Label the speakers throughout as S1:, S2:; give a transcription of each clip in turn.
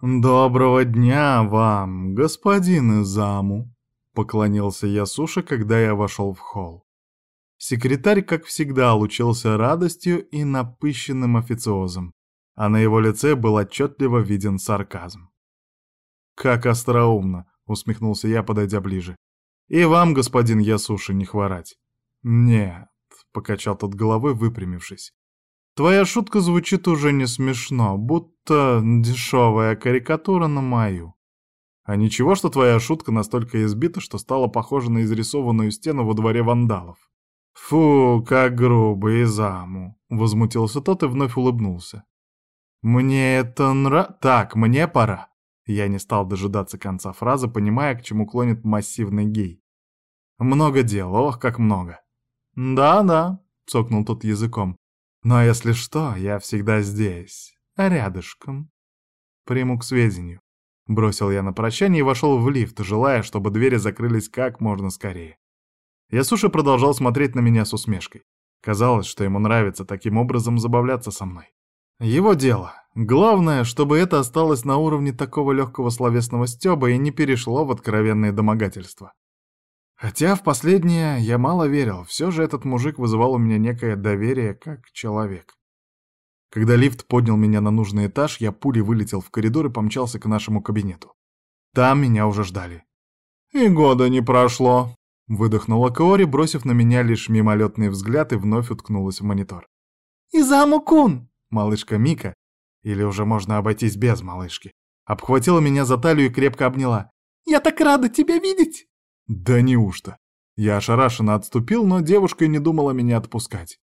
S1: «Доброго дня вам, господин Изаму!» — поклонился я Суше, когда я вошел в холл. Секретарь, как всегда, лучился радостью и напыщенным официозом, а на его лице был отчетливо виден сарказм. «Как остроумно!» — усмехнулся я, подойдя ближе. «И вам, господин Ясуши, не хворать». «Нет», — покачал тот головой, выпрямившись. «Твоя шутка звучит уже не смешно, будто дешевая карикатура на мою. А ничего, что твоя шутка настолько избита, что стала похожа на изрисованную стену во дворе вандалов». «Фу, как грубо и заму!» — возмутился тот и вновь улыбнулся. «Мне это нра... Так, мне пора!» Я не стал дожидаться конца фразы, понимая, к чему клонит массивный гей. «Много дел, ох, как много!» «Да-да», — цокнул тот языком. «Но если что, я всегда здесь, рядышком». «Приму к сведению», — бросил я на прощание и вошел в лифт, желая, чтобы двери закрылись как можно скорее. Ясуши продолжал смотреть на меня с усмешкой. Казалось, что ему нравится таким образом забавляться со мной. Его дело. Главное, чтобы это осталось на уровне такого легкого словесного стёба и не перешло в откровенные домогательства. Хотя в последнее я мало верил, все же этот мужик вызывал у меня некое доверие как человек. Когда лифт поднял меня на нужный этаж, я пулей вылетел в коридор и помчался к нашему кабинету. Там меня уже ждали. «И года не прошло», Выдохнула Каори, бросив на меня лишь мимолетный взгляд и вновь уткнулась в монитор.
S2: «Изаму-кун!»
S1: Малышка Мика, или уже можно обойтись без малышки, обхватила меня за талию и крепко обняла.
S2: «Я так рада тебя видеть!»
S1: «Да неужто?» Я ошарашенно отступил, но девушка и не думала меня отпускать.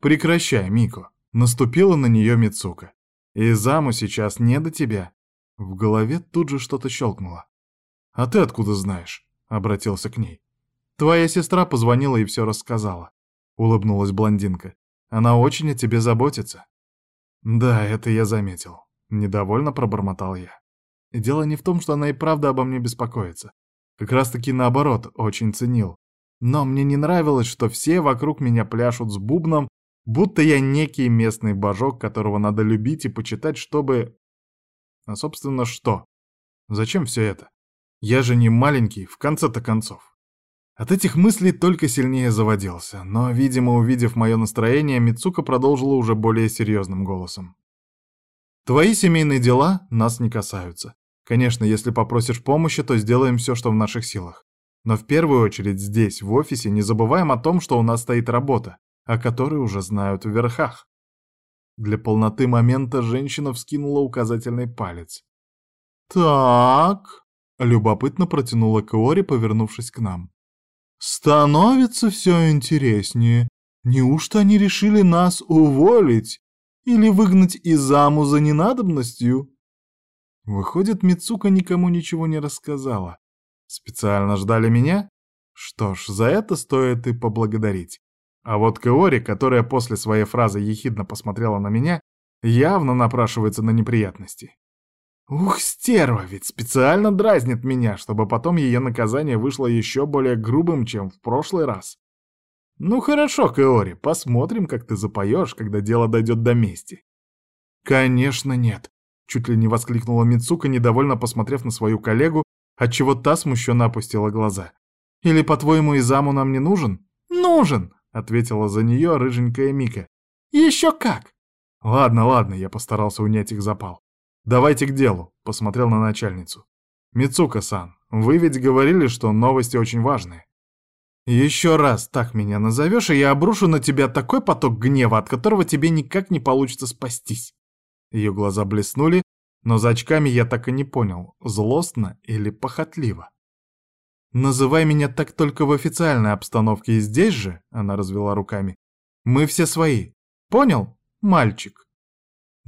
S1: «Прекращай, Мико!» Наступила на нее Мицука. «Изаму сейчас не до тебя!» В голове тут же что-то щелкнуло. «А ты откуда знаешь?» — обратился к ней. «Твоя сестра позвонила и все рассказала», — улыбнулась блондинка. «Она очень о тебе заботится». «Да, это я заметил», — недовольно пробормотал я. И дело не в том, что она и правда обо мне беспокоится. Как раз-таки наоборот, очень ценил. Но мне не нравилось, что все вокруг меня пляшут с бубном, будто я некий местный божок, которого надо любить и почитать, чтобы... А, собственно, что? Зачем все это? Я же не маленький, в конце-то концов. От этих мыслей только сильнее заводился, но, видимо, увидев мое настроение, Мицука продолжила уже более серьезным голосом. «Твои семейные дела нас не касаются. Конечно, если попросишь помощи, то сделаем все, что в наших силах. Но в первую очередь здесь, в офисе, не забываем о том, что у нас стоит работа, о которой уже знают в верхах». Для полноты момента женщина вскинула указательный палец. «Так...» — любопытно протянула Каори, повернувшись к нам. Становится все интереснее. Неужто они решили нас уволить или выгнать из заму за ненадобностью? Выходит, Мицука никому ничего не рассказала. Специально ждали меня? Что ж, за это стоит и поблагодарить. А вот Каори, которая после своей фразы ехидно посмотрела на меня, явно напрашивается на неприятности. Ух, стерва, ведь специально дразнит меня, чтобы потом ее наказание вышло еще более грубым, чем в прошлый раз. Ну хорошо, Кеори, посмотрим, как ты запоешь, когда дело дойдет до мести. Конечно, нет. Чуть ли не воскликнула Мицука, недовольно посмотрев на свою коллегу, отчего та смущенно опустила глаза. «Или, по-твоему, Изаму нам не нужен?» «Нужен!» — ответила за нее рыженькая Мика. «Еще как!» «Ладно, ладно», — я постарался унять их запал. «Давайте к делу», — посмотрел на начальницу. «Мицука-сан, вы ведь говорили, что новости очень важные». «Еще раз так меня назовешь, и я обрушу на тебя такой поток гнева, от которого тебе никак не получится спастись». Ее глаза блеснули, но за очками я так и не понял, злостно или похотливо. «Называй меня так только в официальной обстановке, и здесь же», — она развела руками, — «мы все свои. Понял, мальчик?»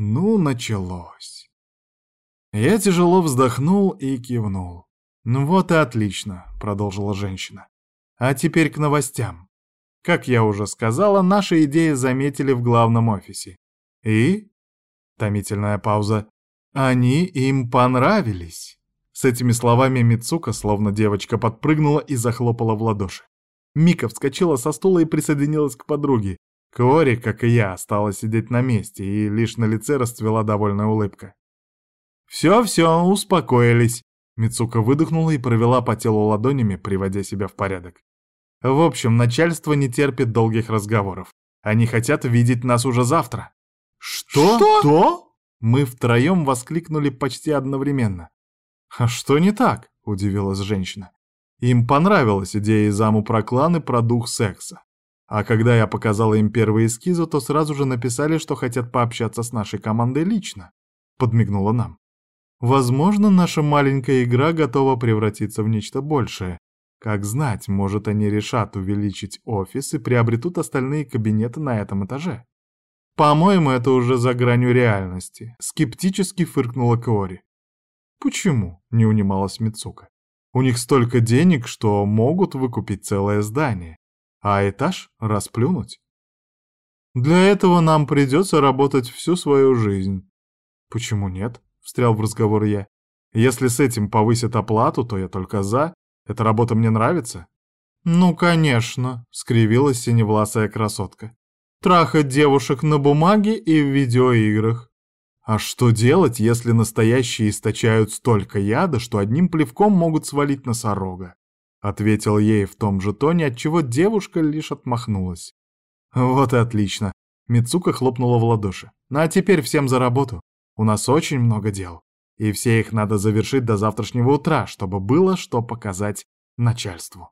S1: Ну, началось. Я тяжело вздохнул и кивнул. «Ну вот и отлично», — продолжила женщина. «А теперь к новостям. Как я уже сказала, наши идеи заметили в главном офисе. И...» Томительная пауза. «Они им понравились». С этими словами Мицука, словно девочка, подпрыгнула и захлопала в ладоши. Мика вскочила со стула и присоединилась к подруге. Кори, как и я, осталась сидеть на месте, и лишь на лице расцвела довольная улыбка. Все-все, успокоились. Мицука выдохнула и провела по телу ладонями, приводя себя в порядок. В общем, начальство не терпит долгих разговоров. Они хотят видеть нас уже завтра.
S2: Что?
S1: Что? Мы втроем воскликнули почти одновременно. А что не так? Удивилась женщина. Им понравилась идея заму про клан и про дух секса. А когда я показала им первые эскизы, то сразу же написали, что хотят пообщаться с нашей командой лично. Подмигнула нам. Возможно, наша маленькая игра готова превратиться в нечто большее. Как знать, может, они решат увеличить офис и приобретут остальные кабинеты на этом этаже. По-моему, это уже за гранью реальности. Скептически фыркнула Кори. Почему? Не унималась Мицука. У них столько денег, что могут выкупить целое здание, а этаж расплюнуть. Для этого нам придется работать всю свою жизнь. Почему нет? встрял в разговор я. Если с этим повысят оплату, то я только за. Эта работа мне нравится. Ну, конечно, скривилась синевласая красотка. Трахать девушек на бумаге и в видеоиграх. А что делать, если настоящие источают столько яда, что одним плевком могут свалить носорога? Ответил ей в том же тоне, отчего девушка лишь отмахнулась. Вот и отлично. Мицука хлопнула в ладоши. Ну а теперь всем за работу. У нас очень много дел, и все их надо завершить до завтрашнего утра, чтобы было что показать начальству.